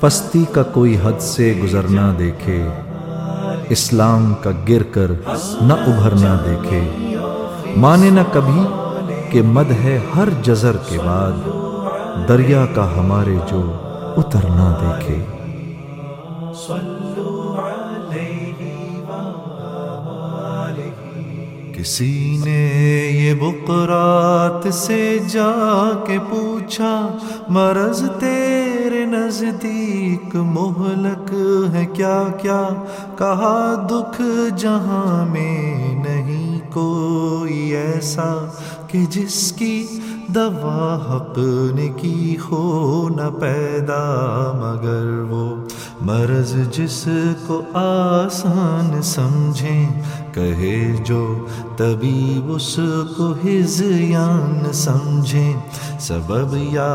پستی کا کوئی حد سے گزرنا دیکھے اسلام کا گر کر نہ ابھرنا دیکھے۔ مانے نہ کبھی کہ مد ہے ہر جزر کے بعد دریا کا ہمارے جو اترنا دیکھے۔ کسی نے یہ بقرات سے جا کے پوچھا، مرض تیرے نزدیک مہلک ہے کیا کیا؟ کہا، دکھ جہاں میں نہیں کوئی ایسا کہ جس کی دوا حق نے کی ہو نہ پیدا، مگر وہ مرض جس کو آسان سمجھیں کہے جو طبیب اس کو ہزیان سمجھیں سبب یا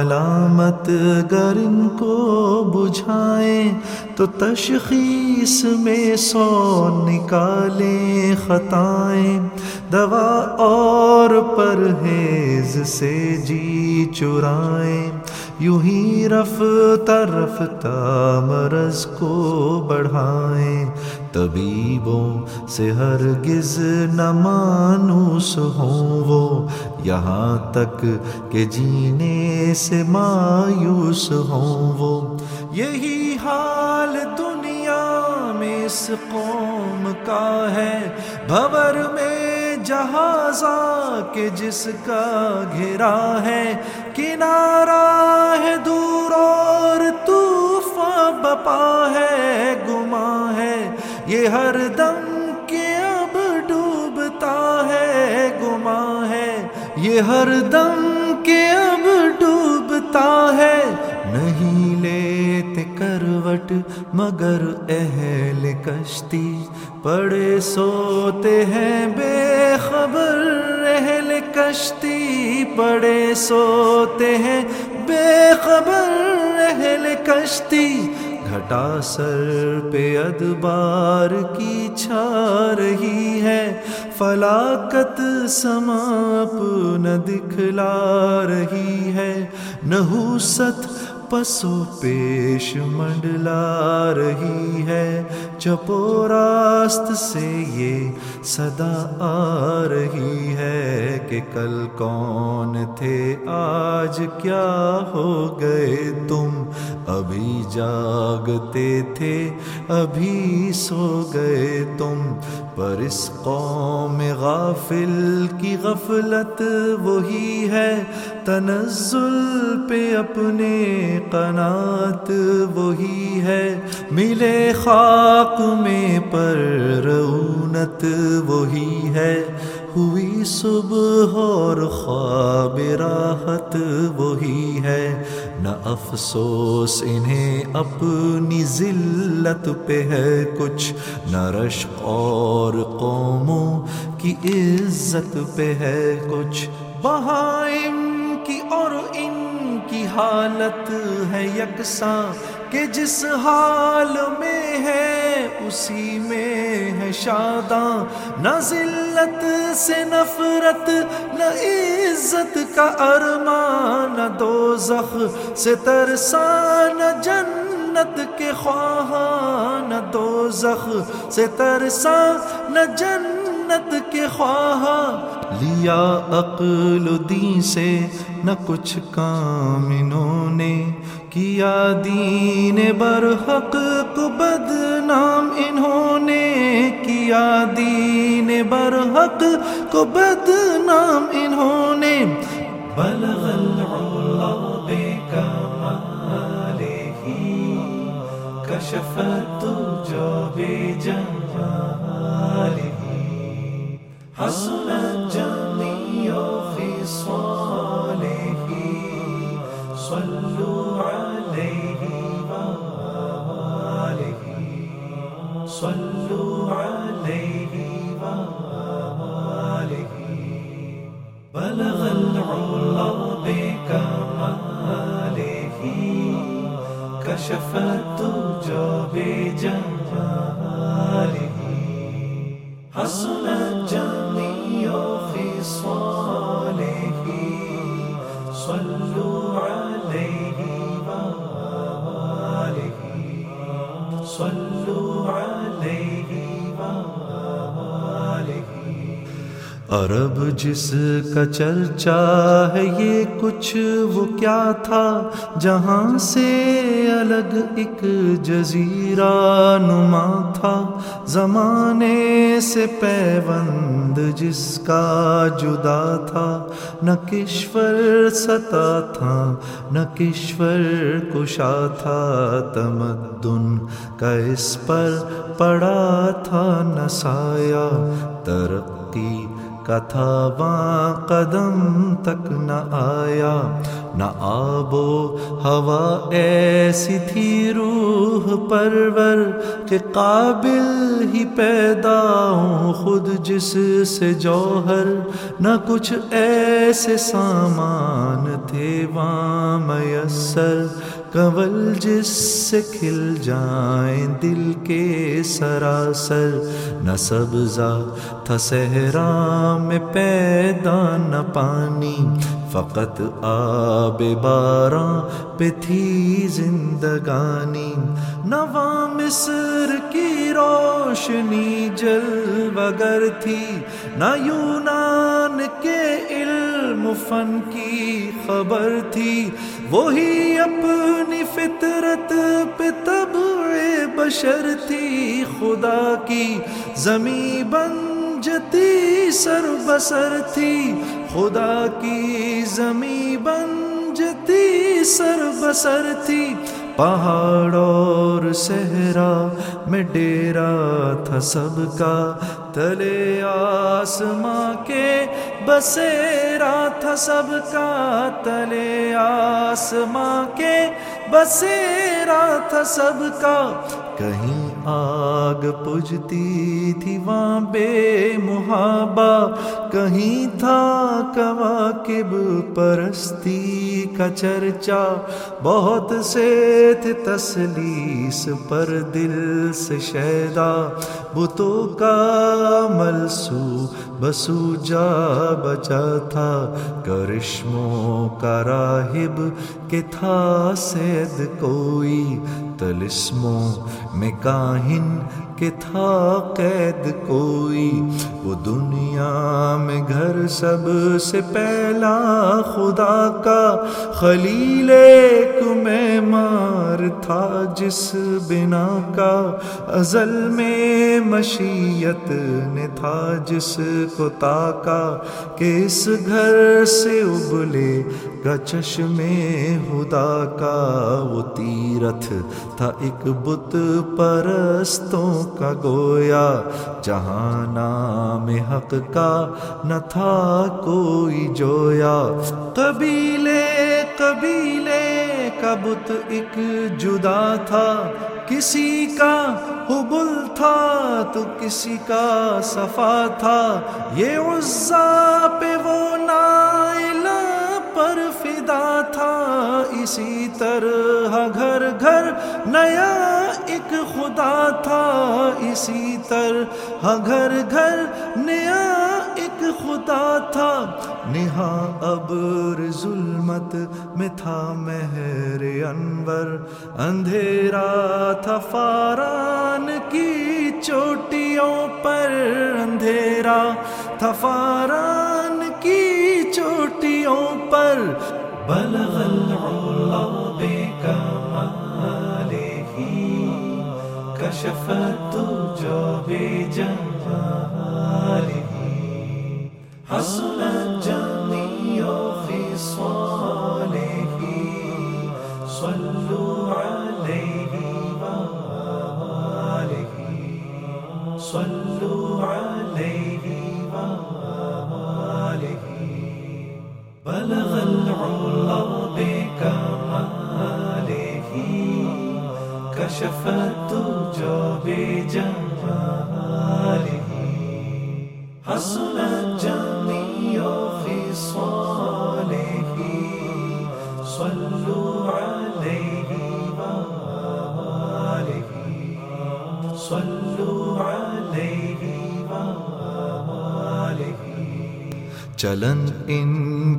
علامت گر ان کو بجھائیں تو تشخیص میں سو نکالیں خطائیں۔ دوا اور پرہیز سے جی چرائیں۔ یوں ہی رفتہ رفتہ مرض کو بڑھائیں۔ طبیبوں سے ہرگز نہ مانوس ہوں وہ۔ یہاں تک کہ جینے سے مایوس ہوں وہ۔ یہی حال دنیا میں اس قوم کا ہے۔ بھور میں جہازا کہ جس کا گھرا ہے۔ کنارہ ہے دور اور طوفان بپا یہ ہر دم کے اب ڈوبتا ہے گما ہے۔ یہ ہر دم کے اب ڈوبتا ہے۔ نہیں لیتے کروٹ مگر اہل کشتی۔ پڑے سوتے ہیں بے خبر اہل کشتی۔ پڑے سوتے ہیں بے خبر اہل کشتی۔ ہٹا سر پہ ادبار کی چھا رہی ہے فلاکت سماپ نہ دکھلا رہی ہے نحوست پسو پیش منڈلا رہی ہے چپو راست سے یہ صدا آ رہی ہے کہ کل کون تھے، آج کیا ہو گئے تم؟ ابھی جاگتے تھے، ابھی سو گئے تم۔ پر اس قوم غافل کی غفلت وہی ہے۔ تنزل پہ اپنے قنات وہی ہے۔ ملے خاک میں پر رونت وہی ہے۔ ہوئی صبح اور خواب راحت وہی ہے۔ نہ افسوس انہیں اپنی ذلت پہ ہے کچھ، نہ رشق اور قوموں کی عزت پہ ہے کچھ۔ بہائم کی اور ان کی حالت ہے یکساں۔ کہ جس حال میں ہے، اسی میں ہے شاداں۔ نہ ذلت سے نفرت، نہ عزت کا ارمان، نہ دو زخ سے ترسان جنت کے خواہاں، نہ دو سے ترسا نہ جنت کے خواہاں۔ لیا عقل دین سے، نہ کچھ کام انہوں نے۔ کیا دین برحق کو بدنام انہوں نے کیا دین برحق کو بدنام انہوں نے بلغ العلا بے کمالہ کشفت جو بے جمالہ حسن جميع خصاله صلوا عليه صلوا عليه وآله. بلغ العلا بكماله. كشف الدجى بجماله. حسن عرب جس کا چرچا ہے یہ کچھ وہ کیا تھا جہاں سے الگ ایک جزیرہ نما تھا زمانے سے پیوند جس کا جدا تھا نہ کشور ستا تھا نہ کشور کشا تھا تمدن کا اس پر پڑا تھا نہ سایہ ترقی کا تھا وہاں قدم تک نہ آیا، نہ آب و ہوا ایسی تھی روح پرور کہ قابل ہی پیدا ہوں خود جس سے جوہر، نہ کچھ ایسے سامان تھے وہاں میسر۔ کول جس سے کھل جائیں دل کے سراسر، نہ سبزہ تھا صحرا میں پیدا، نہ پانی، فقط آب باراں پہ تھی زندگانی۔ نواں مصر کی روشنی جل بگر تھی، نہ یونان کے علم فن کی خبر تھی۔ وہی اپنی فطرت پہ تب بشر تھی خدا کی۔ زمیں بن جتی سر بسر تھی۔ خدا کی زمیں بن جتی سر بسر تھی۔ پہاڑ اور صحرا میں ڈیرا تھا سب کا۔ تلے آسماں کے بسیرا تھا سب کا تلے آسماں کے بسیرا تھا سب کا۔ کہیں آگ پجتی تھی وہاں بے محابہ کہیں تھا کواکب پرستی کا چرچا۔ بہت سے تھے تسلیس پر دل سے شیدا۔ بتوں کا ملسو بسو جا بچا تھا کرشموں کا راہب کہ تھا سید کوئی تلسموں میں کاہن کہ تھا قید کوئی۔ وہ دنیا میں گھر سب سے پہلا خدا کا خلیل ایک میں مار تھا جس بنا کا ازل میں مشیت نے تھا جس کو تاکا کہ اس گھر سے ابلے کا چشم خدا کا وہ تیرتھ تھا ایک بت پرستوں کا گویا، جہاں نام حق کا نہ تھا کوئی جویا۔ قبیلے قبیلے، کا بت ایک جدا تھا۔ کسی کا حبل تھا تو کسی کا صفا تھا۔ یہ عزا پہ وہ نائلہ پر فدا تھا اسی طرح گھر گھر نیا ایک خدا تھا اسی طرح گھر گھر نیا ایک خدا تھا نہا ابر ظلمت میں تھا مہر انور اندھیرا تھا فاران کی چوٹیوں پر اندھیرا تھا فاران بلغ العلا بكماله كشف الدجى بجماله. حصلت كشف الدجى بجماله حسنت جميع خصاله صلوا عليه وآله صلوا عليه وآله چلن ان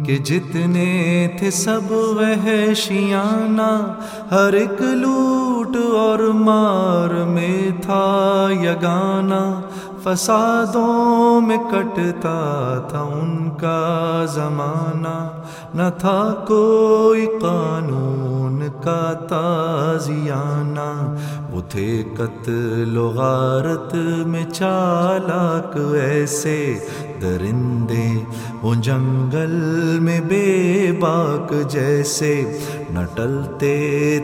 کے جتنے تھے سب وحشیانہ، ہر ایک لوٹ اور مار میں تھا یگانا فسادوں میں کٹتا تھا ان کا زمانہ۔ نہ تھا کوئی قانون کا تازیانہ۔ وہ تھے قتل و غارت میں چالاک ایسے درندے وہ جنگل میں بے باک جیسے نہ ٹلتے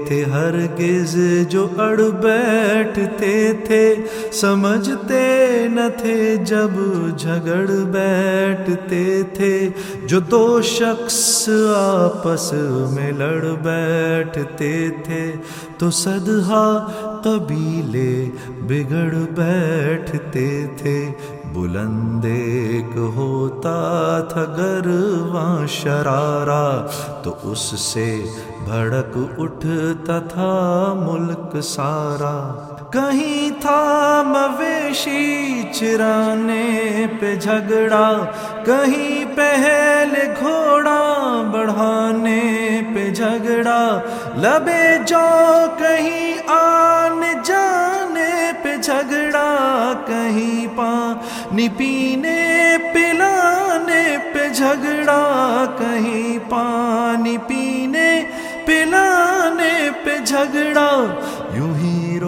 تھے ہرگز جو اڑ بیٹھتے تھے سمجھتے نہ تھے جب جھگڑ بیٹھتے تھے جو دو شخص آپس میں لڑ بیٹھتے تھے تو صدحہ قبیلے بگڑ بیٹھتے تھے۔ بلند ایک ہوتا تھا گرواں شرارا، تو اس سے بھڑک اٹھتا تھا ملک سارا۔ کہیں تھا مویشی چرانے پہ جھگڑا، کہیں پہلے گھوڑا بڑھانے پہ جھگڑا۔ لبے جو کہیں آنے جانے پہ جھگڑا، کہیں پانی پینے، پلانے پہ جھگڑا۔ کہیں پانی پینے، پلانے پہ جھگڑا۔ یوں ہی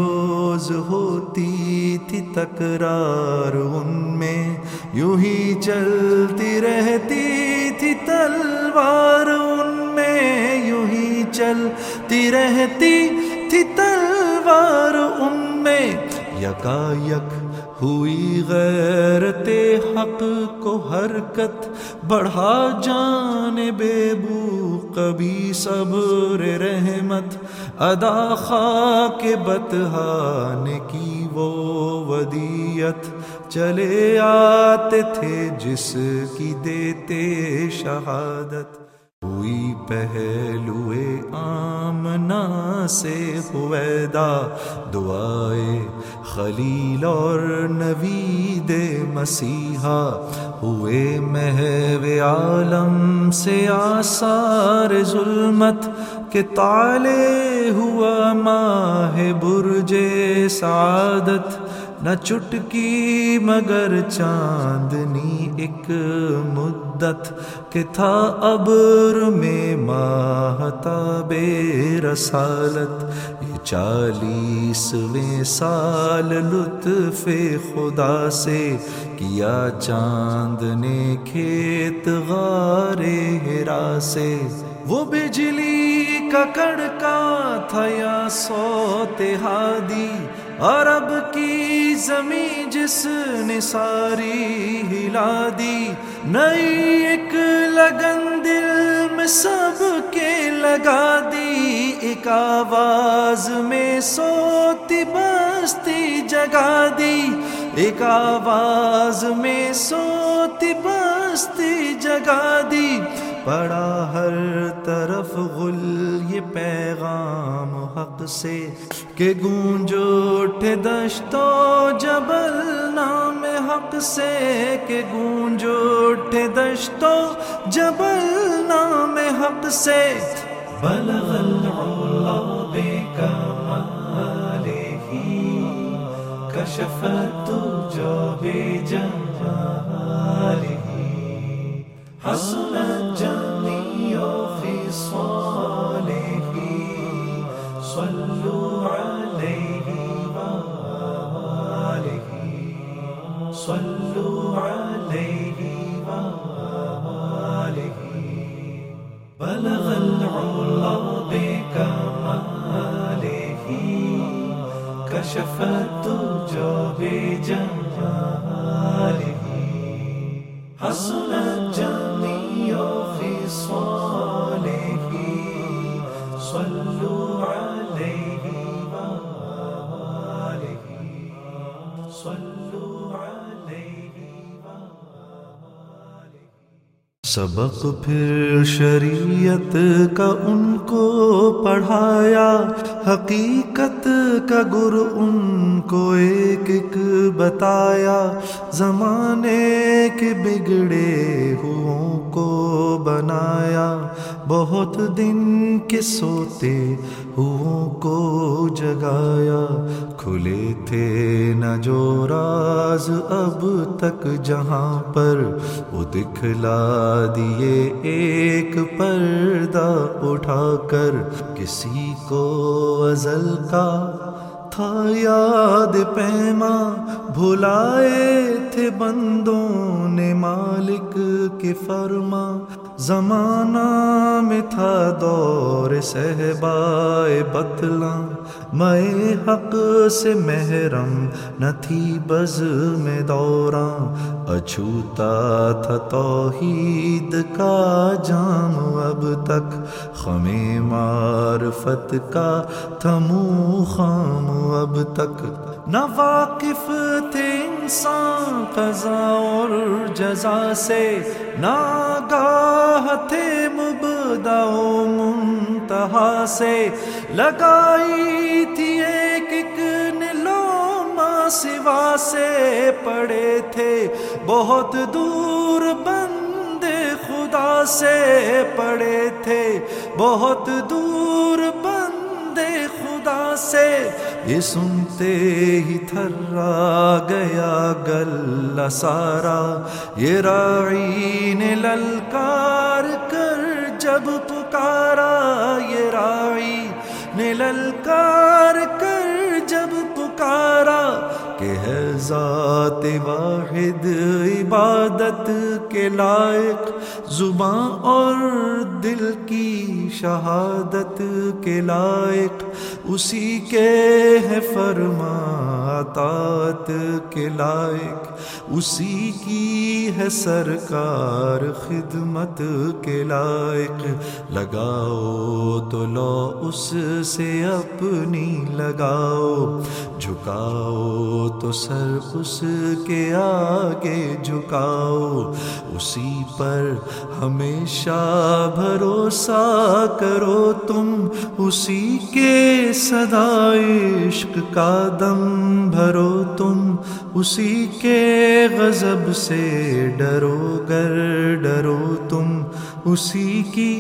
روز ہوتی تھی تکرار ان میں، یوں ہی چلتی رہتی تھی تلوار ان میں، یوں ہی چلتی رہتی تھی تلوار ان میں۔ یکا یک ہوئی غیرت حق کو حرکت، بڑھا جان بے بو کبھی صبر رحمت، ادا خاک بتہان کی وہ ودیت۔ چلے آتے تھے جس کی دیتے شہادت۔ ہوئی پہلوے آمنا سے ہویدا، دعائے خلیل اور نوید مسیحا۔ ہوئے محو عالم سے آثار ظلمت کہ تالے ہوا ماہ برج سعادت۔ نہ چٹکی مگر چاندنی ایک مدت کہ تھا ابر میں ماہتا بے رسالت۔ یہ چالیسویں سال لطف خدا سے کیا چاند نے کھیت غارے ہرا سے۔ وہ بجلی کا کڑکا تھا یا سوت ہادی۔ عرب کی زمین جس نے ساری ہلا دی، نئی ایک لگن دل میں سب کے لگا دی۔ ایک آواز میں سوتی بستی جگا دی۔ ایک آواز میں سوتی بستی جگا دی۔ پڑا ہر طرف غل، یہ پیغام حق سے کہ گونج اٹھے دشتو جبل نام حق سے کہ گونج اٹھے دشتو جبل نام حق سے۔ بلغ العلا بے کمالہ کشفت جو بے جمالہ حسن جميع خصاله صلوا عليه وآله صلوا عليه وآله بلغ العلا بكماله كشف الدجى بجماله سبق پھر شریعت کا ان کو پڑھایا، حقیقت کا گر ان کو ایک ایک بتایا۔ زمانے کے بگڑے ہوں کو بنایا۔ بہت دن کے سوتے ہوں کو جگایا، کھلے تھے نہ جو راز اب تک جہاں پر۔ وہ دکھلا دیے ایک پردہ اٹھا کر۔ کسی کو ازل کا تھا یاد پیما، بھلائے تھے بندوں نے مالک کے فرما۔ زمانہ میں تھا دور صحبائے بتلا میں حق سے محرم نہ تھی بز میں دوراں۔ اچھوتا تھا توحید کا جام اب تک خمیں معرفت کا تھمو خام اب تک۔ نہ واقف تھے انسان قضا اور جزا سے نہ گاہ تھے مبدا و منتہا سے۔ لگائی تھی ایک ایک نلو سوا سے پڑے تھے۔ بہت دور بندے خدا سے پڑے تھے۔ بہت دور بندے سے یہ سنتے ہی تھرا گیا گل سارا۔ یہ راعی نے للکار کر جب پکارا۔ یہ راعی نے للکار کر جب پکارا کہ ہے ذات واحد عبادت کے لائق، زباں اور دل کی شہادت کے لائق۔ اسی کے ہے فرما کے لائق۔ اسی کی ہے سرکار خدمت کے لائق۔ لگاؤ تو لو اس سے اپنی، لگاؤ۔ جھکاؤ تو سر اس کے آگے جھکاؤ، اسی پر ہمیشہ بھروسہ کرو تم، اسی کے صدا عشق کا دم بھرو تم، اسی کے غضب سے ڈرو گر ڈرو تم، اسی کی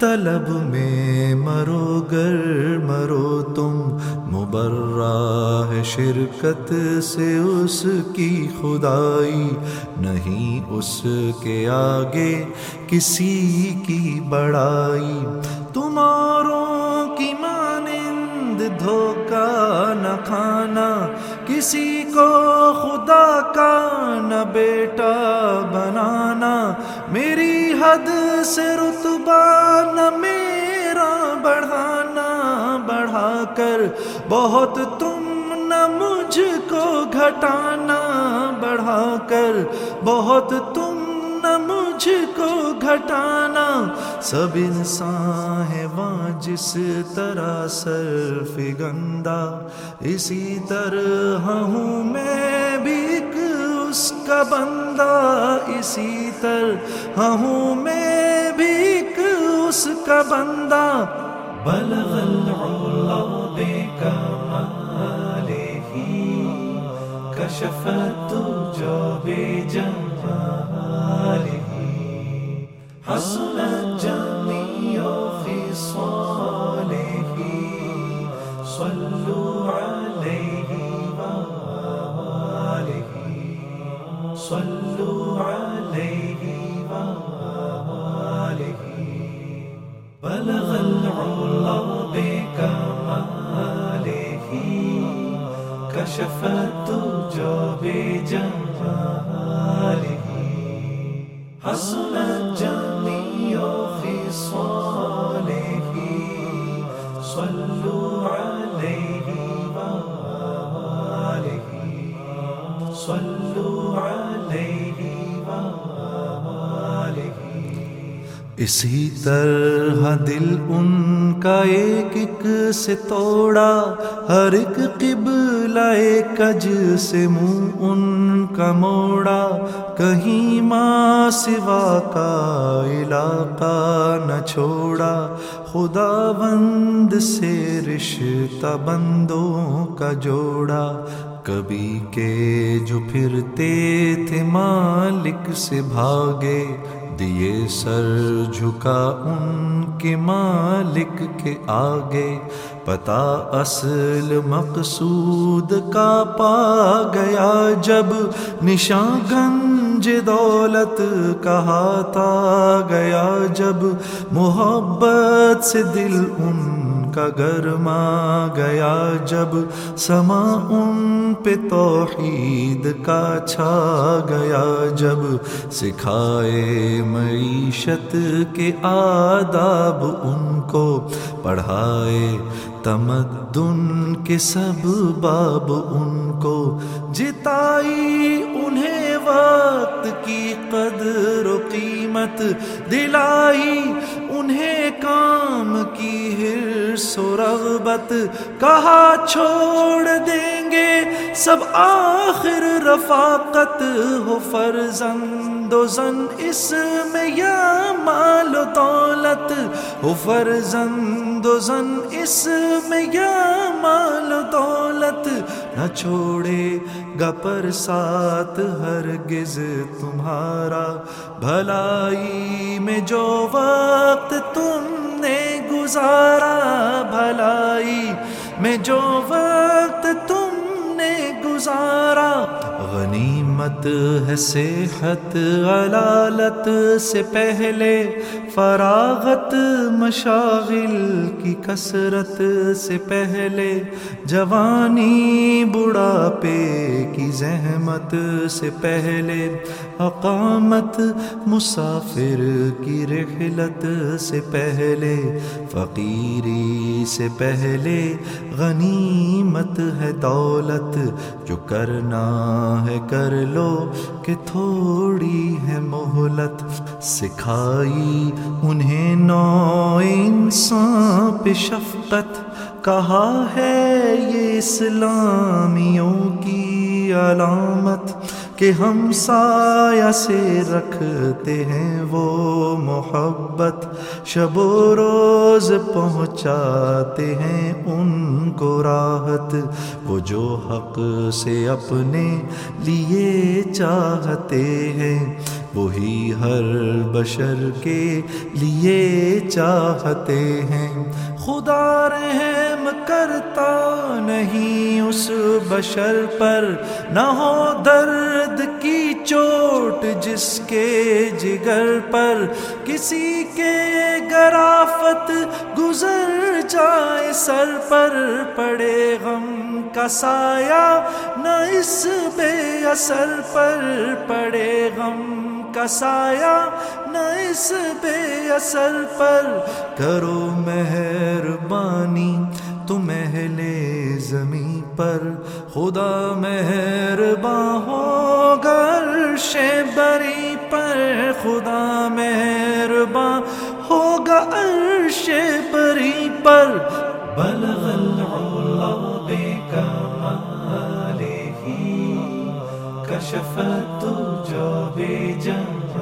طلب میں مرو، گر مرو تم۔ مبراہ شرکت سے اس کی خدائی۔ نہیں اس کے آگے کسی کی بڑائی۔ تمہاروں کی مانند دھوکہ نہ کھانا، کسی کو خدا کا نہ بیٹا بنانا۔ میری حد سے رتبہ نہ میرا بڑھانا، بڑھا کر بہت تم نہ مجھ کو گھٹانا، بڑھا کر بہت تم نہ مجھ کو گھٹانا۔ سب انسان ہے وہاں جس طرح سر گندا اسی طرح ہوں میں بھی کا بندہ اسی طرح ہوں میں بھی اس کا بندہ۔ بلغ العلا بے کمالہ کشفت جو بے جمالہ صلوا عليه وآله. بلغ العلا بكماله. كشف الدجى بجماله. جميع خصاله صلوا عليه وآله. صلوا عليه اسی طرح دل ان کا ایک ایک سے توڑا، ہر ایک قبلہ ایک اج سے منہ ان کا موڑا۔ کہیں ماں سوا کا علاقہ نہ چھوڑا خدا بند سے رشتہ بندوں کا جوڑا۔ کبھی کے جو پھرتے تھے مالک سے بھاگے خود یہ سر جھکا ان کے مالک کے آگے۔ پتا اصل مقصود کا پا گیا جب نشان گنج دولت کہا تا گیا، جب محبت سے دل ان کا گرما گیا جب سما ان پہ توحید کا چھا گیا جب سکھائے معیشت کے آداب ان کو پڑھائے تمدن کے سب باب ان کو جتائی انہیں وقت کی قدر و قیمت دلائی انہیں کام کی ہرس و رغبت کہا چھوڑ دیں گے۔ سب آخر رفاقت ہو فرزند و زن۔ اس میں یا مال و دولت ہو فرزند و زن۔ اس میں یا مال و دولت نہ چھوڑے گا پر ساتھ ہرگز تمہارا بھلائی میں جو وقت تم نے گزارا بھلائی میں جو وقت تم نے گزارا غنی غنیمت ہے صحت علالت سے پہلے، فراغت مشاغل کی کثرت سے پہلے، جوانی بڑھاپے کی زحمت سے پہلے، اقامت مسافر کی رحلت سے پہلے، فقیری سے پہلے، غنیمت ہے دولت، جو کرنا ہے کر لو کہ تھوڑی ہے مہلت سکھائی انہیں نو انسان پہ شفقت، کہا ہے یہ اسلامیوں کی علامت۔ کہ ہم سایہ سے رکھتے ہیں وہ محبت شب و روز پہنچاتے ہیں ان کو راحت وہ جو حق سے اپنے لیے چاہتے ہیں وہی ہر بشر کے لیے چاہتے ہیں خدا رحم کرتا نہیں اس بشر پر، نہ ہو درد کی چوٹ جس کے جگر پر۔ کسی کے گرافت گزر جائے سر پر، پڑے غم کا سایہ نہ اس بے اثر پر۔ پڑے غم کا سایہ نہ اس بے اثر پر کرو مہربانی تم اہل زمیں پر خدا مہربان ہو گرش بری پر خدا مہربان ہوگا عرش بری پر بلغ العلا کشفت جو بے جمالہ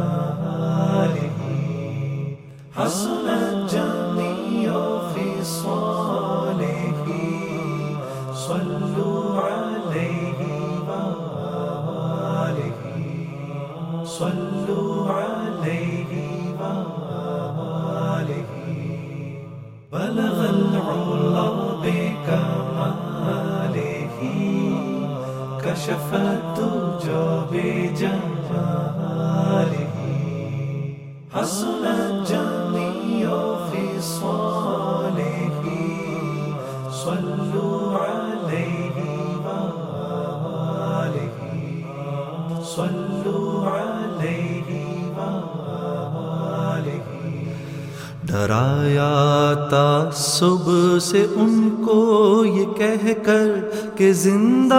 کہ زندہ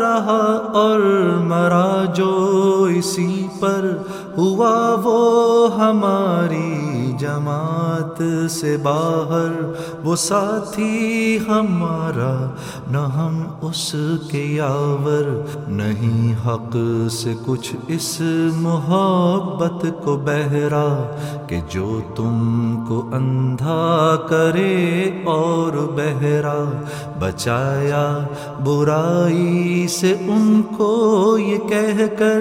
رہا اور مرا جو اسی پر ہوا وہ ہماری جماعت سے باہر وہ ساتھی ہمارا، نہ ہم اس کے یاور، نہیں حق سے کچھ اس محبت کو بہرا کہ جو تم کو اندھا کرے اور بہرا۔ بچایا برائی سے ان کو یہ کہہ کر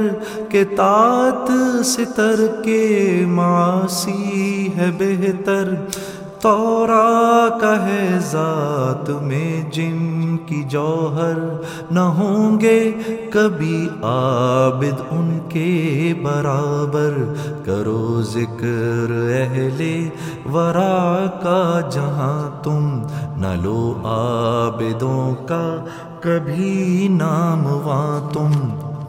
کہ تات ستر کے معاصی ہے بہتر۔ تورا کا ہے ذات میں جن کی جوہر نہ ہوں گے کبھی عابد ان کے برابر کرو ذکر اہل ورا کا جہاں تم نہ لو عابدوں کا کبھی نام وہاں تم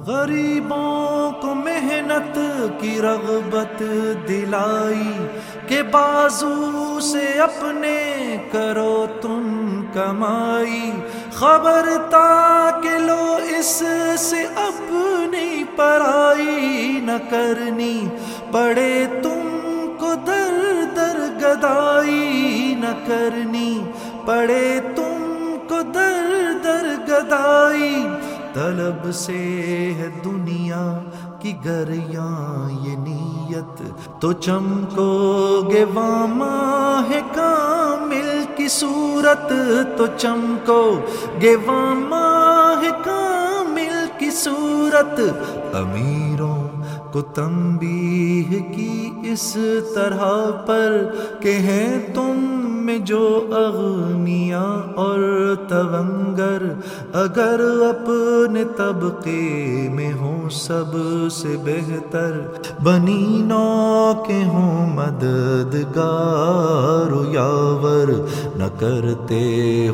غریبوں کو محنت کی رغبت دلائی کہ بازو سے اپنے کرو تم کمائی۔ خبر تا کہ لو اس سے اپنی پرائی نہ کرنی۔ پڑے تم کو در در گدائی نہ کرنی۔ پڑے تم کو در در گدائی۔ طلب سے ہے دنیا۔ کی گریاں، یہ نیت تو چمکو گے واما ہے کامل کی صورت تو چمکو گے واما ہے کامل کی صورت امیروں کو تنبیہ کی اس طرح پر کہ ہیں تم میں جو اغنیا اور تونگر اگر اپنے طبقے میں ہوں سب سے بہتر بنی نو کے ہوں مددگار یاور نہ کرتے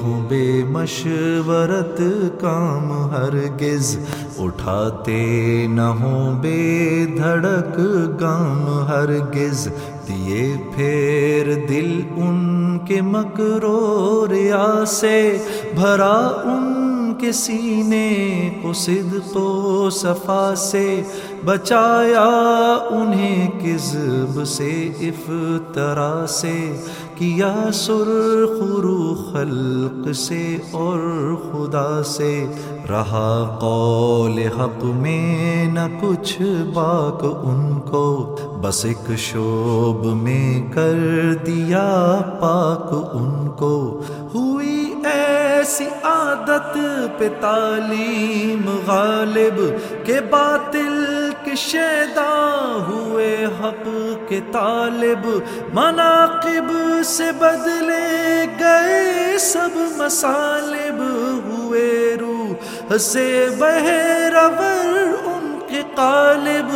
ہوں بے مشورت کام ہرگز اٹھاتے نہ ہوں بے دھڑک گام ہرگز دیے پھر دل ان کے مکرو ریا سے بھرا ان کے سینے کو صدق و صفا سے بچایا، انہیں کذب سے افطرا سے کیا سرخ رو خلق سے اور خدا سے رہا قول حق میں نہ کچھ باک ان کو بس ایک شوب میں کر دیا پاک ان کو۔ ہوئی ایسی عادت پہ تعلیم غالب کے باطل کے شیدا ہوئے حق کے طالب مناقب سے بدلے گئے سب مسالب ہوئے روح سے بہرور ان کے قالب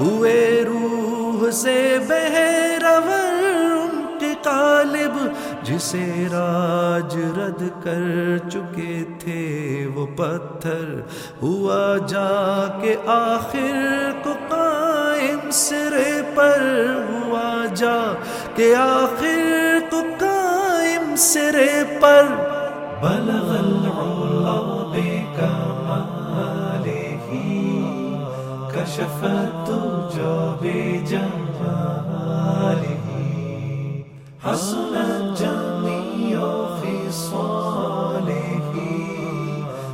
ہوئے روح سے بہرور ان کے قالب جسے راج رد کر چکے تھے وہ پتھر، ہوا جا کے آخر کو قائم سرے پر، ہوا جا کہ آخر کو قائم سرے پر۔ بلغ العلا بے کمالہ کشفت جو بے جمالہ حسن جميع خصاله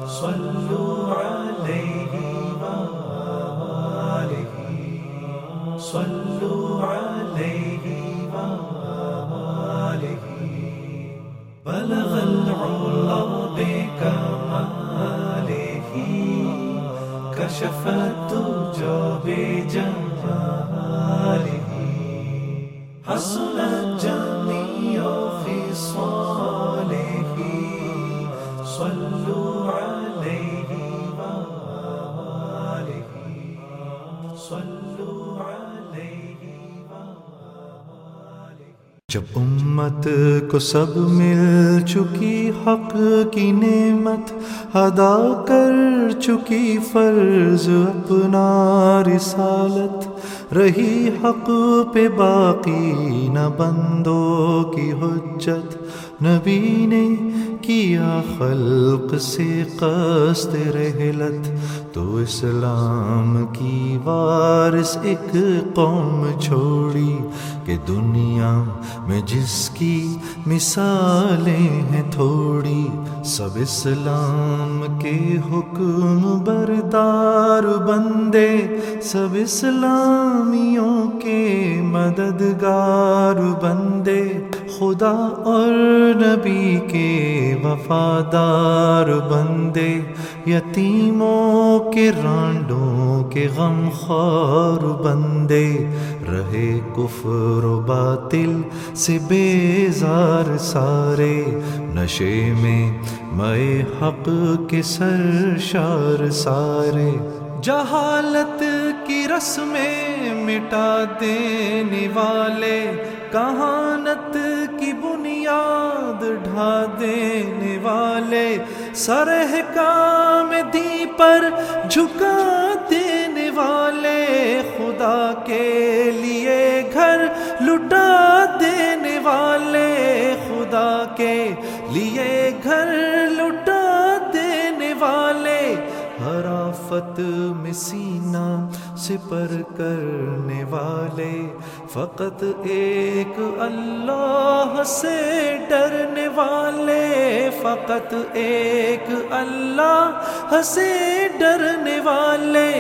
صلوا عليه وآله صلوا عليه وآله بلغ العلا بكماله كشف الدجى بجماله حسن جب امت کو سب مل چکی حق کی نعمت ادا کر چکی فرض اپنا رسالت، رہی حق پہ باقی نہ بندوں کی حجت۔ نبی نے کیا خلق سے قصد رحلت، تو اسلام کی وارث ایک قوم چھوڑی۔ کہ دنیا میں جس کی مثالیں ہیں تھوڑی، سب اسلام کے حکم بردار بندے، سب اسلامیوں کے مددگار بندے، خدا اور نبی کے وفادار بندے، یتیموں کے رانڈوں کے غم خور بندے رہے کفر و باطل سے بیزار سارے نشے میں میں حق کے سر شار سارے۔ جہالت کی رسمیں مٹا دینے والے، کہانت کی بنیاد ڈھا دینے والے۔ سرح کام دی پر جھکا دینے والے خدا کے لیے گھر لٹا دینے والے خدا کے لیے گھر لٹا دینے والے حرافت میں سینہ سپر کرنے والے فقط ایک اللہ سے ڈرنے والے فقط ایک اللہ سے ڈرنے والے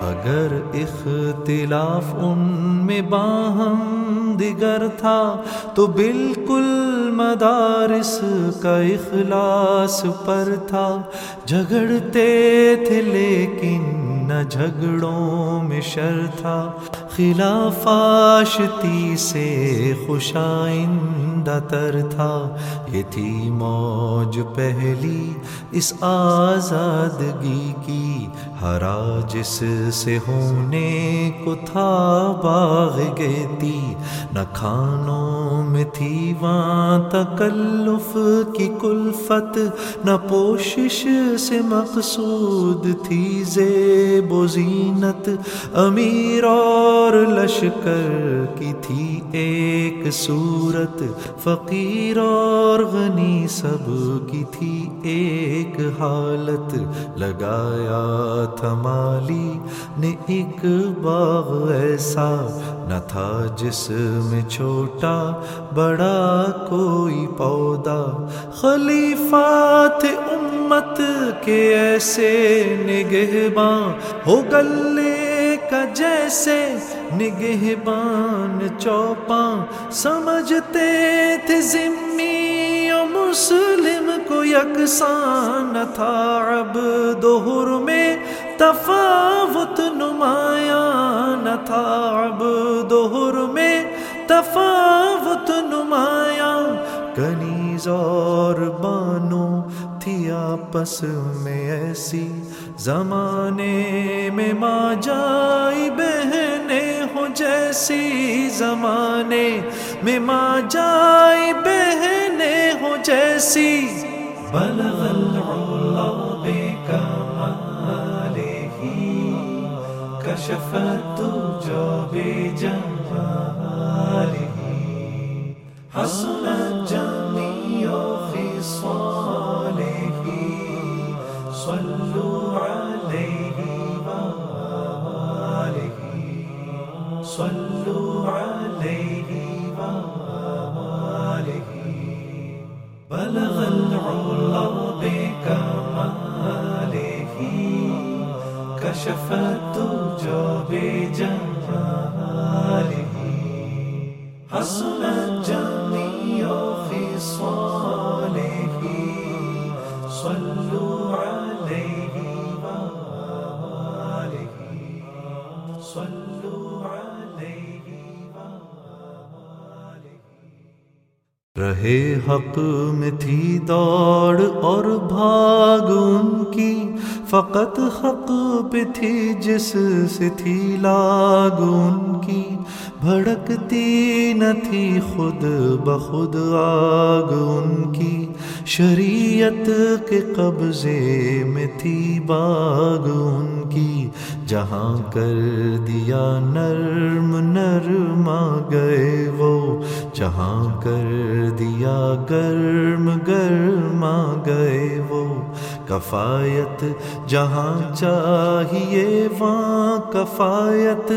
اگر اختلاف ان میں باہم دیگر تھا، تو بالکل مدارس کا اخلاص پر تھا۔ جھگڑتے تھے لیکن نہ جھگڑوں میں شر تھا۔ خلاف آشتی سے خوشائندہ تر تھا۔ یہ تھی موج پہلی اس آزادگی کی۔ ہرا جس سے ہونے کو تھا باغ گیتی۔ نہ کھانوں میں تھی وہاں تکلف کی کلفت۔ نہ پوشش سے مقصود تھی زیب و زینت۔ امیر اور اور لشکر کی تھی ایک صورت فقیر اور غنی سب کی تھی ایک حالت لگایا تھا مالی نے ایک باغ ایسا نہ تھا جس میں چھوٹا بڑا کوئی پودا خلیفات امت کے ایسے نگہباں ہو گلے کا جیسے نگہبان چوپاں سمجھتے تھے ذمی و مسلم کو یکساں نہ تھا اب دوہر میں تفاوت نمایاں نہ تھا اب دوہر میں تفاوت نمایاں کنیز اور بانو تھی آپس میں ایسی زمانے میں ماں جائی بہنیں ہو جیسی زمانے میں ماں جائی بہنیں ہو جیسی۔ بلغ العلا بے کمالہ کشفت جو بے جمالہ حسن جميع خصاله صلوا عليه وآله صلوا عليه وآله. بلغ العلا حق میں تھی دوڑ اور بھاگ ان کی۔ فقط حق پہ تھی جس سے تھی لاگ ان کی۔ بھڑکتی نہ تھی خود بخود آگ ان کی۔ شریعت کے قبضے میں تھی باغ ان کی۔ جہاں کر دیا نرم نرما گئے وہ جہاں کر دیا گرم گرما گئے کفایت، جہاں چاہیے وہاں کفایت،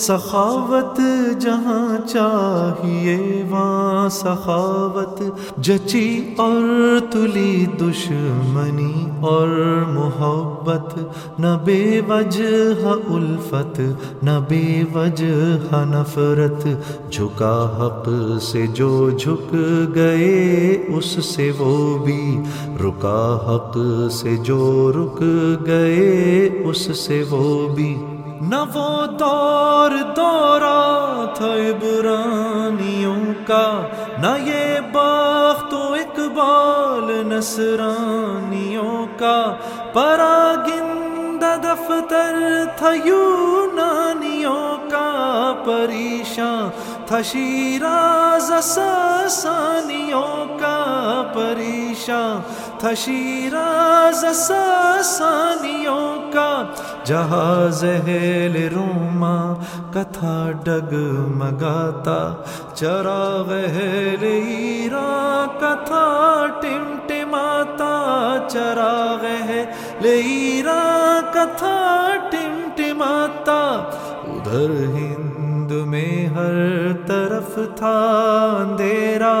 سخاوت جہاں چاہیے وہاں سخاوت، جچی اور تلی دشمنی اور محبت، نہ بے وجہ الفت، نہ بے وجہ نفرت، جھکا حق سے جو جھک گئے اس سے وہ بھی، رکا حق سے جو رک گئے اس سے وہ بھی۔ نہ وہ دور دورہ تھا عبرانیوں کا، نہ یہ باغ تو اقبال نصرانیوں کا۔ پراگندہ دفتر تھا یونانیوں کا پریشان تھا شیراز ساسانیوں کا پریشان۔ تھا شیراز ساسانیوں کا جہاز ہیل روما، کتھا ڈگ مگاتا چراغ ہیل ایرا، کتھا ٹم ٹماتا چراغ ہے لیرا کتھا ٹم ٹماتا ادھر ہند میں ہر طرف تھا اندھیرا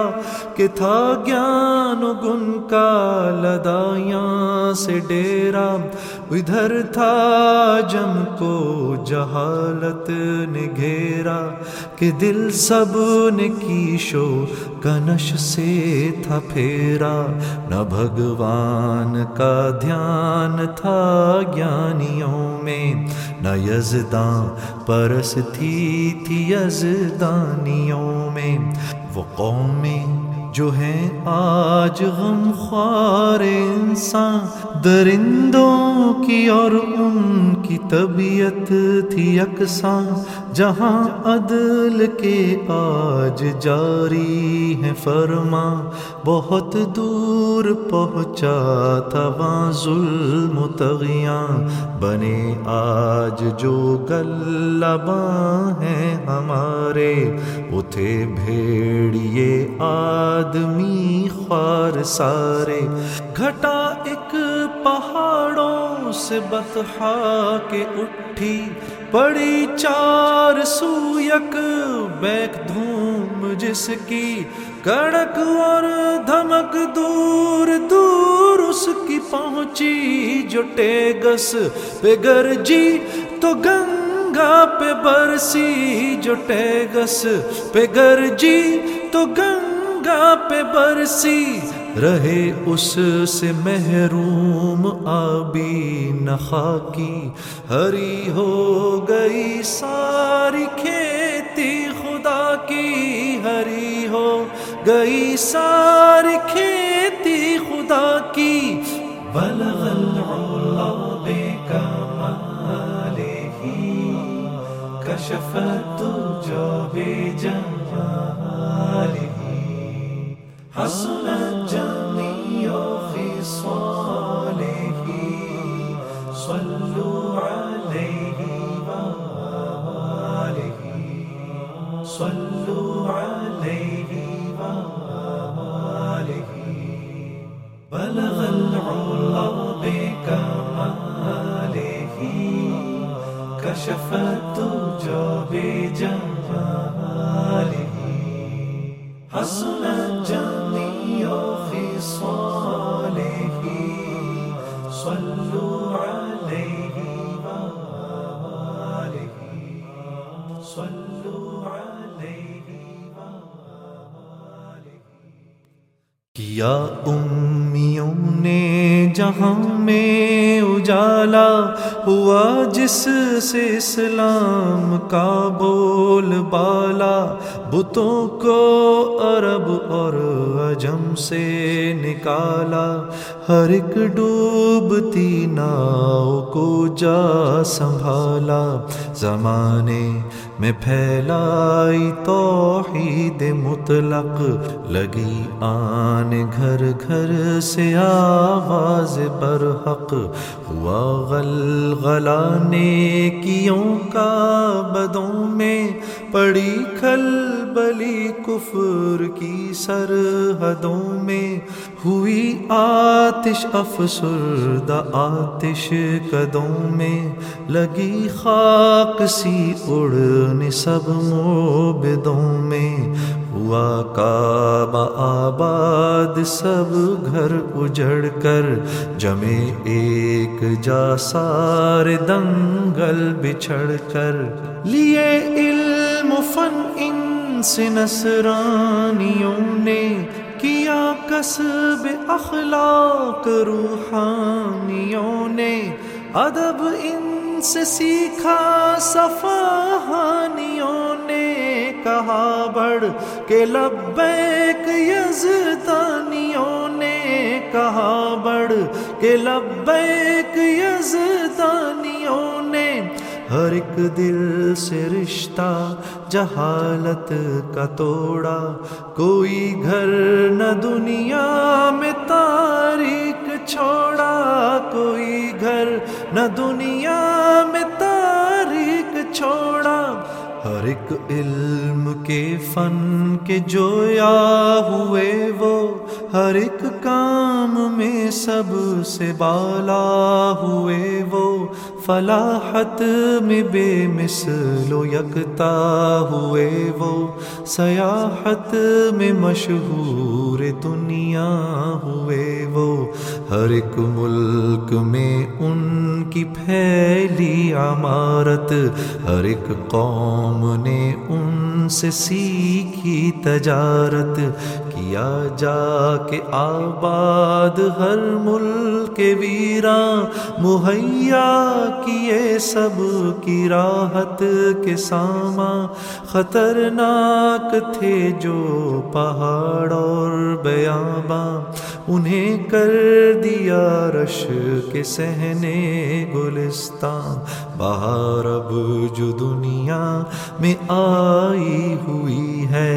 کہ تھا گیان گن کا لدایاں سے ڈیرا ادھر تھا جم کو جہالت نے گھیرا کہ دل سب نے کیشو، کنش سے تھا پھیرا۔ نہ بھگوان کا دھیان تھا گیانیوں میں، نہ یزداں پرستی تھی یزدانیوں میں۔ وہ قومیں جو ہیں آج غم خوار انسان، درندوں کی اور ان کی طبیعت تھی یکساں جہاں عدل کے آج جاری ہے فرما بہت دور پہنچا تھا وہاں ظلم تغیاں۔ بنے آج جو گلباں ہیں ہمارے اتھے بھیڑیے آج آدمی خوار سارے، گھٹا ایک پہاڑوں سے بتہا کے اٹھی۔ پڑی چار سو یک بیک دھوم جس کی کڑک اور دھمک دور دور اس کی پہنچی جو ٹیگس پہ گرجی، تو گنگا پہ برسی جو ٹیگس پہ گرجی، تو گنگا پہ برسی رہے اس سے محروم آبی نخا کی ہری ہو گئی ساری کھیتی خدا کی ہری ہو گئی ساری کھیتی خدا کی بلغ العلا بے کمالہ کشفت جو بے جمالہ حسن جميع کیا امیوں نے جہاں میں اجالا ہوا جس سے اسلام کا بول بالا، بتوں کو عرب اور عجم سے نکالا۔ ہر ایک ڈوبتی ناؤ کو جا سنبھالا۔ زمانے میں پھیلائی توحید مطلق، لگی آن گھر گھر سے آواز برحق۔ ہوا غلغلہ نیکیوں کا بدوں میں پڑی کھل بلی کفر کی سرحدوں میں ہوئی آتش افسردہ آتش قدوں میں لگی خاک سی اڑنے سب موبدوں میں ہوا کعبہ آباد سب گھر اجڑ کر جمے ایک جا سار دنگل بچھڑ کر لیے علم فن ان سے نسرانیوں نے کیا کسب اخلاق روحانیوں نے ادب ان سے سیکھا صفحانیوں نے کہا بڑھ کے لبیک یزدانیوں نے کہا بڑھ کے لبیک یزدانیوں نے ہر ایک دل سے رشتہ، جہالت کا توڑا۔ کوئی گھر نہ دنیا میں تاریخ چھوڑا۔ کوئی گھر نہ دنیا میں تاریخ چھوڑا۔ ہر ایک علم کے فن کے جو یا ہوئے وہ۔ ہر ایک کام میں سب سے بالا ہوئے وہ۔ فلاحت میں بے مثل و یکتا ہوئے وہ، سیاحت میں مشہور دنیا ہوئے وہ۔ ہر ایک ملک میں ان کی پھیلی عمارت، ہر ایک قوم نے ان سے سیکھی تجارت۔ کیا جا کے آباد ہر ملک ویراں مہیا کیے سب کی راحت کے ساما خطرناک تھے جو پہاڑ اور بیاباں انہیں کر دیا رش کے سہنے گلستان بہار اب جو دنیا میں آئی ہوئی ہے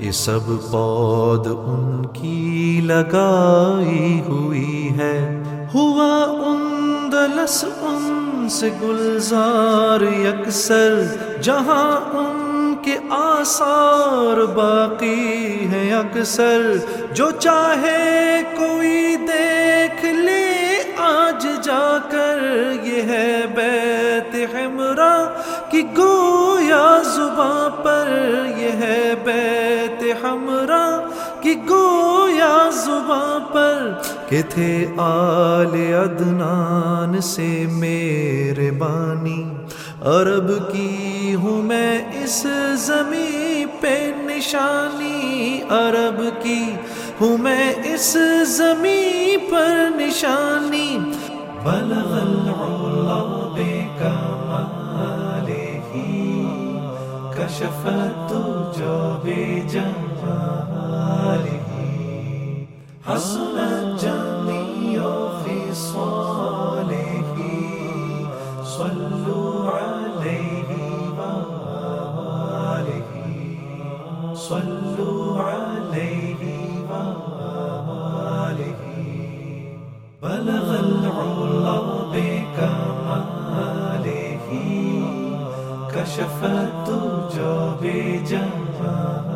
یہ سب پود ان کی لگائی ہوئی ہے۔ ہوا ان دلس ان سے گلزار یکسر، جہاں ان کے آثار باقی ہیں اکثر۔ جو چاہے کوئی دیکھ لے، آج جا کر یہ ہے بیت ہمرا کی گویا زباں پر یہ ہے بیت ہمرا کی گویا زباں پر کہ تھے آل ادنان سے میرے بانی۔ عرب کی ہوں میں اس زمین پہ نشانی۔ عرب کی ہوں میں اس زمین پر نشانی۔ بلغ العلا کشفت جو بے جمال ہی حسن جمیع خصال ہی صلوا علیہ وآلہ صلوا علیہ وآلہ بلغ العلا بکمالہ کشفت جو بجمالہ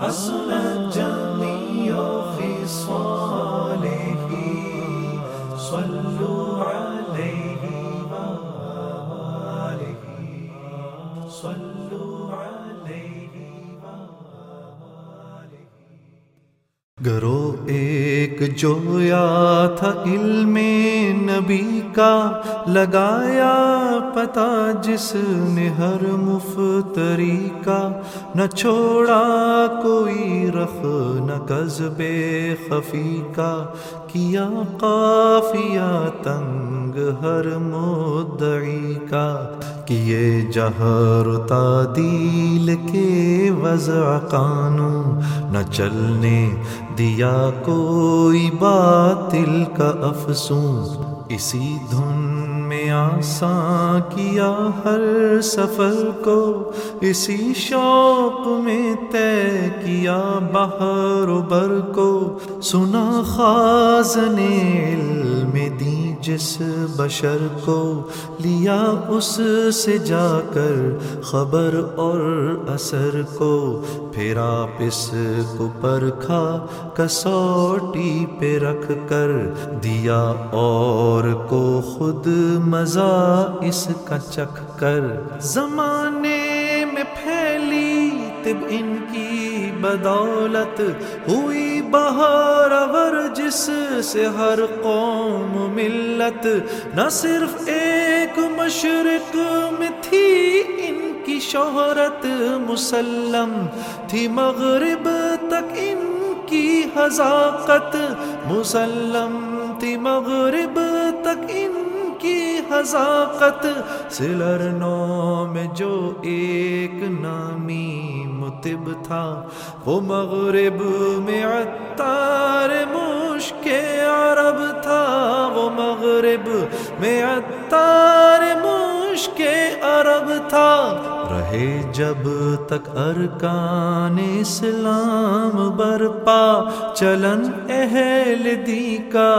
حسن جمیع خصالہ صلوا علیہ وآلہ صلوا علیہ وآلہ گرو ایک جویا تھا علم نبی کا، لگایا پتا جس نے ہر مفتری کا۔ نہ چھوڑا کوئی رخ، نہ قصب خفی کا۔ کیا قافیہ تنگ ہر مدعی کا۔ کیے جہر تعدیل کے وضع قانون۔ نہ چلنے دیا کوئی باطل کا افسون اسی دھن میں آساں کیا ہر سفر کو۔ اسی شوق میں طے کیا بہر و بر کو سنا خاز نے علم جس بشر کو لیا اس سے جا کر خبر اور اثر کو پھر آپ اس کو پرکھا کسوٹی پہ رکھ کر دیا اور کو خود مزہ اس کا چکھ کر زمانے میں پھیلی طب ان کی بدولت ہوئی بہار ور جس سے ہر قوم ملت، نہ صرف ایک مشرق میں تھی ان کی شہرت مسلم، تھی مغرب تک ان کی حذاقت مسلم، تھی مغرب تک ان کی حذاقت سلرنو میں جو ایک نامی متب تھا، وہ مغرب میں عطار مشک عرب تھا۔ وہ مغرب میں عطار مشک عرب تھا۔ رہے جب تک ارکان اسلام برپا، چلن اہل دی کا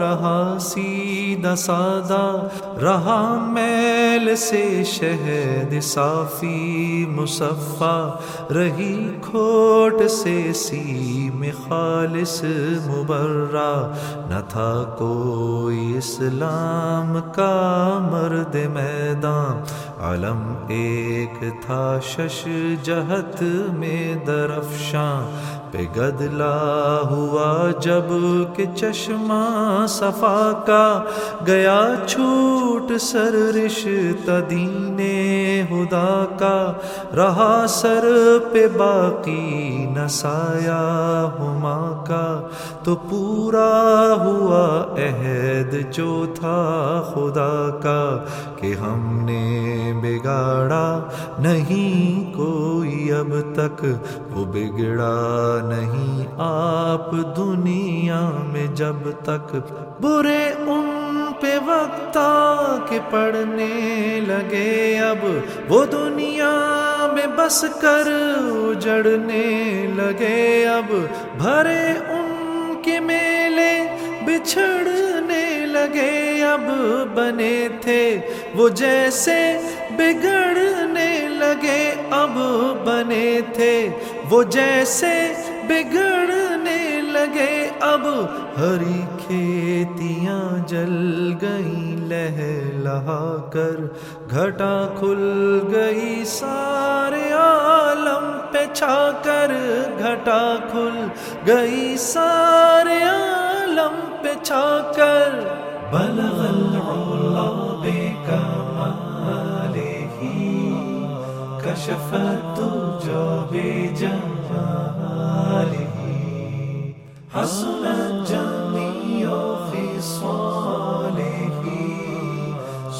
رہا سیدھا سادہ، رہا میل سے شہد صافی مصفا رہی کھوٹ سے سی خالص مبرہ۔ نہ تھا کوئی اسلام کا مرد میدان علم ایک تھا شش جہت میں درفشاں پہ گدلا ہوا جبکہ چشمہ صفا کا گیا چھوٹ سر رشتہ دین خدا کا، رہا سر پہ باقی نسایا ہما کا۔ تو پورا ہوا عہد جو تھا خدا کا کہ ہم نے بگاڑا، نہیں کوئی اب تک وہ بگڑا نہیں آپ دنیا میں جب تک برے ان پہ وقت کے پڑھنے لگے، اب وہ دنیا میں بس کر اجڑنے لگے، اب بھرے ان کے میلے بچھڑنے لگے، اب بنے تھے وہ جیسے بگڑنے لگے، اب بنے تھے وہ جیسے بگڑنے لگے اب ہری کھیتیاں جل گئی لہ لہا کر گھٹا کھل گئی۔ سارے عالم پہ چھا کر گھٹا کھل گئی۔ سارے عالم پہ چھا کر بلغ العلا بے کمالہ کشفت جو بے جمالہ حسن جميع خصاله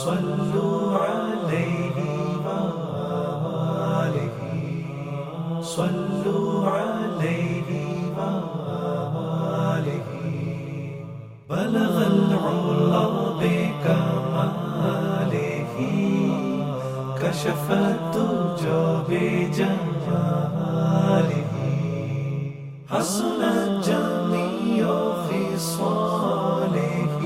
صلوا عليه وآله. صلوا عليه وآله. بلغ العلا بكماله كشف الدجى بجماله. حسن جميع خصاله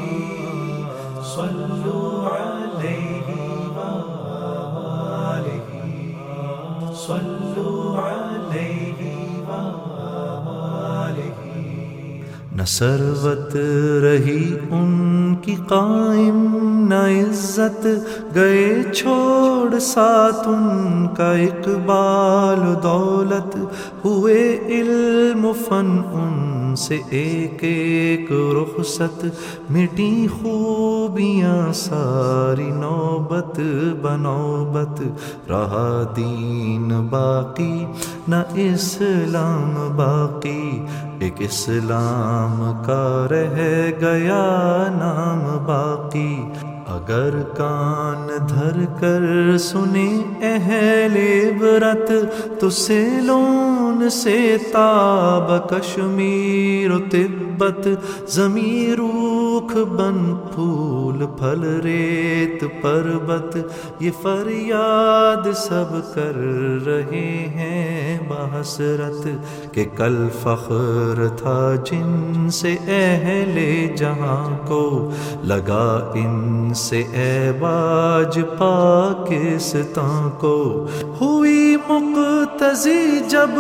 صلوا عليه وآله صلوا عليه وآله نہ سروت رہی ان کی قائم، نہ عزت گئے چھوڑ ساتھ ان کا اقبال دولت۔ ہوئے علم و فن ان سے ایک ایک رخصت، مٹی خوبیاں ساری نوبت بنوبت، رہا دین باقی، نہ اسلام باقی، ایک اسلام کا رہ گیا نام باقی۔ اگر کان دھر کر سنے اہل عبرت، تو سیلوں خون سے تاب کشمیر و تبت زمیر روکھ بن پھول، پھل ریت پربت۔ یہ فریاد سب کر رہے ہیں بحسرت کہ کل فخر تھا جن سے اہل جہاں کو۔ لگا ان سے اے باج پاکستان کو۔ ہوئی مقتضی جب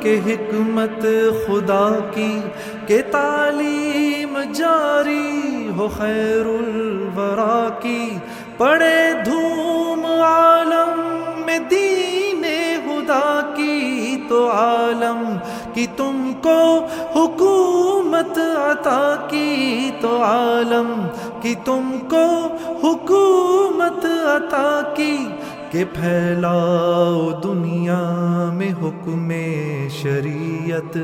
کہ حکمت خدا کی کہ تعلیم جاری ہو خیر الورا کی۔ پڑے دھوم عالم میں دین خدا کی تو عالم کی۔ تم کو حکومت عطا کی تو عالم کی۔ تم کو حکومت عطا کی۔ کہ پھیلاؤ دنیا میں حکم شریعت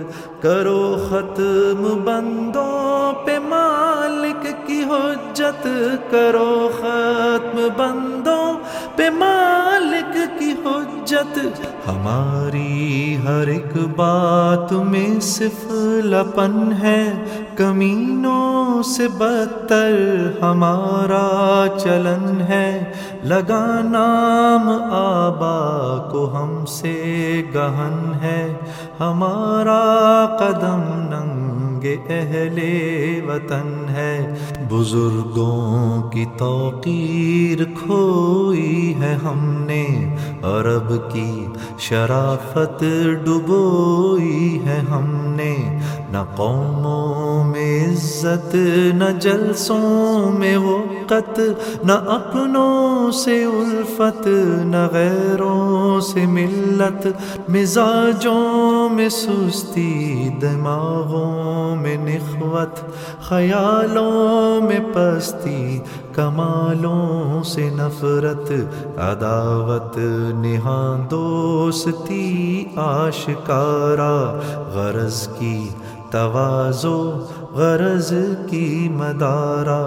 کرو ختم بندوں پہ مالک کی حجت، کرو ختم بندوں پہ مالک کی حجت۔ ہماری ہر ایک بات میں صرف لپن ہے، کمینوں سے بدتر ہمارا چلن ہے۔ لگا نام آبا کو ہم سے گہن ہے، ہمارا قدم ننگ اہل وطن ہے۔ بزرگوں کی توقیر کھوئی ہے ہم نے۔ عرب کی شرافت ڈبوئی ہے ہم نے۔ نہ قوموں میں عزت، نہ جلسوں میں وقت، نہ اپنوں سے الفت، نہ غیروں سے ملت۔ مزاجوں میں سستی، دماغوں میں نخوت۔ خیالوں میں پستی، کمالوں سے نفرت۔ عداوت، نہاں دوستی، آشکارا، غرض کی توازو غرض کی مدارا۔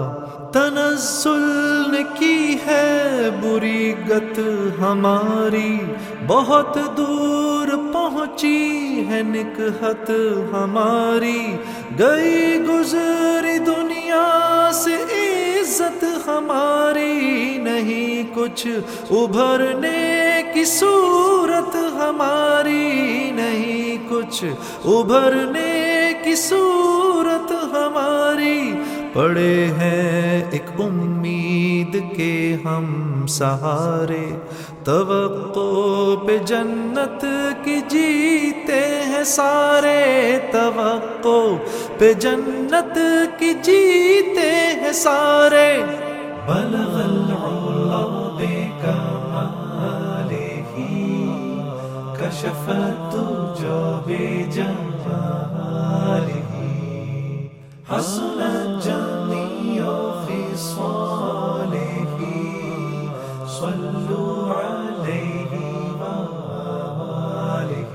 تنزل کی ہے بری گت ہماری، بہت دور پہنچی ہے نکہت ہماری۔ گئی گزری دنیا سے عزت ہماری، نہیں کچھ ابھرنے کی صورت ہماری، نہیں کچھ ابھرنے صورت ہماری پڑے ہیں ایک امید کے ہم سہارے۔ توقع پہ جنت کی جیتے ہیں سارے۔ توقع پہ جنت کی جیتے ہیں سارے۔ بلغ العلا بے کشفت جو بے جمالہ حسن جميع خصاله صلوا عليه وآله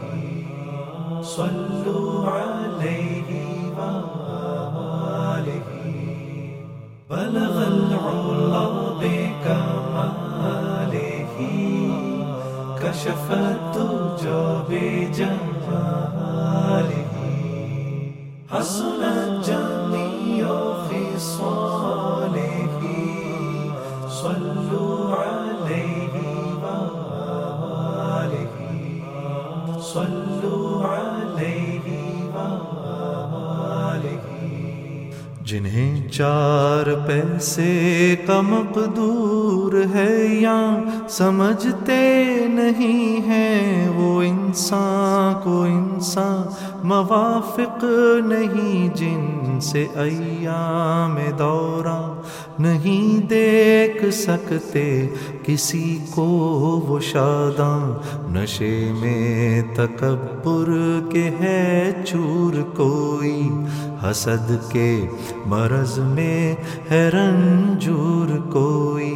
صلوا عليه وآله بلغ العلا بكماله كشف الدجى بجماله جنہیں چار پیسے کا مقدور ہے یا سمجھتے نہیں ہیں وہ انسان کو انسان موافق نہیں جن سے ایام دورہ نہیں دیکھ سکتے کسی کو وہ شاداں نشے میں تکبر کے ہے چور کوئی حسد کے مرض میں ہے رنجور کوئی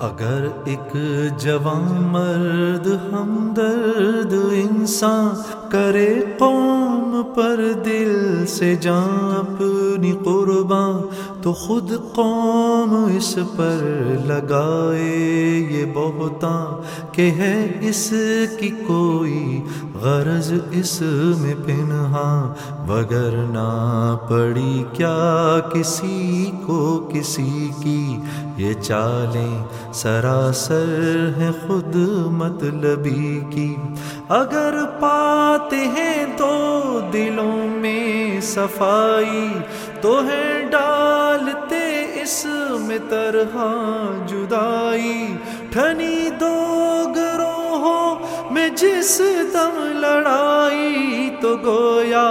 اگر ایک جوان مرد ہمدرد انسان کرے قوم پر دل سے جان اپنی قرباں تو خود قوم اس پر لگائے یہ بہتاں کہ ہے اس کی کوئی غرض اس میں پنہا وگر نہ پڑی کیا کسی کو کسی کی یہ چالیں سراسر ہیں خود مطلبی کی اگر پاتے ہیں تو صفائی تو ہے ڈالتے اس میں طرح جدائی۔ ٹھنی دو گروہوں میں جس دم لڑائی تو گویا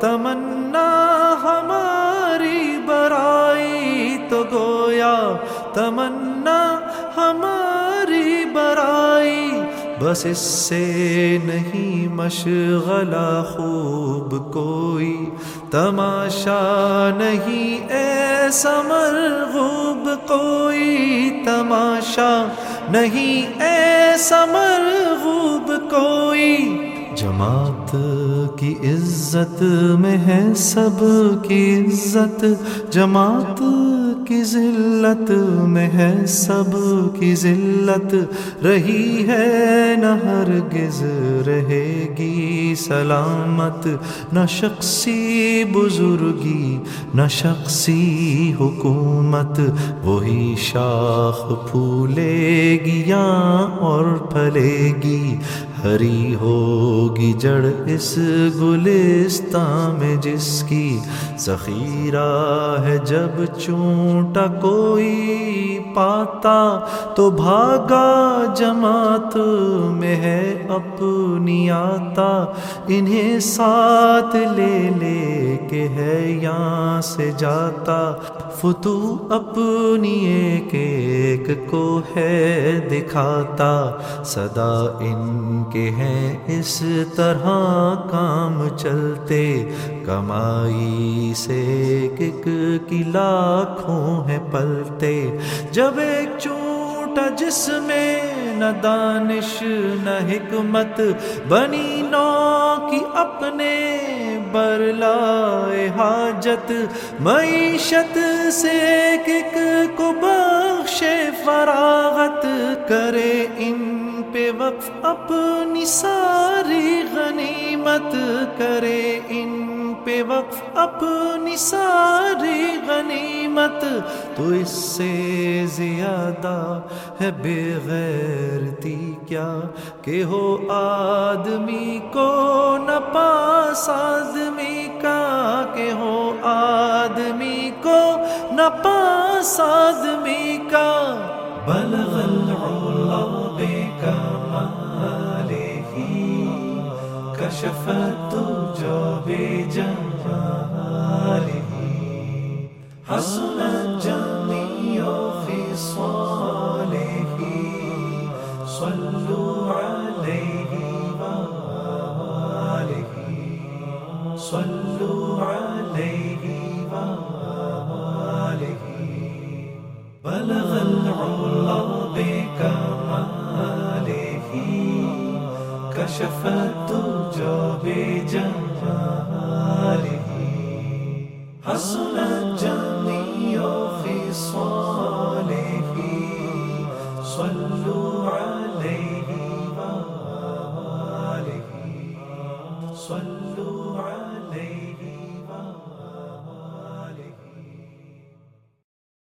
تمنا ہماری برائی تو گویا تمنا ہماری برائی۔ بس اس سے نہیں مشغلہ خوب کوئی۔ تماشا نہیں ایسا مرغوب کوئی تماشا نہیں۔ ایسا مرغوب کوئی۔ جماعت کی عزت میں ہے سب کی عزت۔ جماعت کی ذلت میں ہے سب کی ذلت، رہی ہے نہ ہرگز رہے گی سلامت، نہ شخصی بزرگی، نہ شخصی حکومت، وہی شاخ پھولے گی یا اور پھلے گی۔ ہری ہوگی جڑ اس گلستان میں جس کی ذخیرہ ہے جب چونٹا کوئی پاتا تو بھاگا جماعت میں ہے اپنی آتا انہیں ساتھ لے لے کے ہے یہاں سے جاتا فتو اپنی ایک ایک کو ہے دکھاتا، صدا ان کے ہیں اس طرح کام چلتے۔ کمائی سے ایک کی لاکھوں ہیں پلتے۔ جب ایک چونٹا جس میں نہ دانش نہ حکمت بنی نو کی اپنے برلائے حاجت معیشت سے ایک کو بخش فراغت کرے ان پہ وقف اپنی ساری غنیمت کرے۔ ان پہ وقف اپنی ساری غنیمت، تو اس سے زیادہ ہے بے غیرتی کیا کہ ہو آدمی کو نہ پاس آدمی کا، کہ ہو آدمی کو نہ پاس آدمی کا۔ بلغ العلا بے جمالہ حسن جميع خصاله صلوا عليه وآله صلوا عليه وآله. بلغ العلا كشف الدجى جمالی حسنت جمالی